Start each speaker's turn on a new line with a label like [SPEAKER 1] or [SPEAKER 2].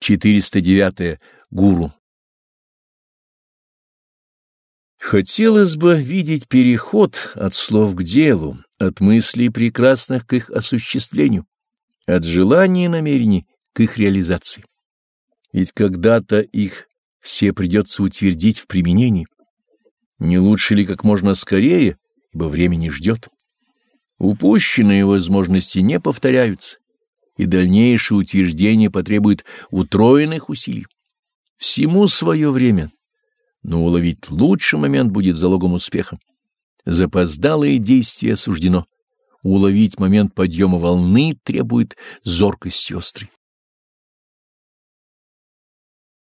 [SPEAKER 1] 409. Гуру. Хотелось бы видеть переход от слов к делу, от мыслей прекрасных к их осуществлению, от желаний и намерений к их реализации. Ведь когда-то их все придется утвердить в применении. Не лучше ли как можно скорее, ибо время не ждет. Упущенные возможности не повторяются, и дальнейшее утверждение потребует утроенных усилий. Всему свое время, но уловить лучший момент будет залогом успеха. Запоздалое действие осуждено. Уловить момент подъема волны требует зоркости острой.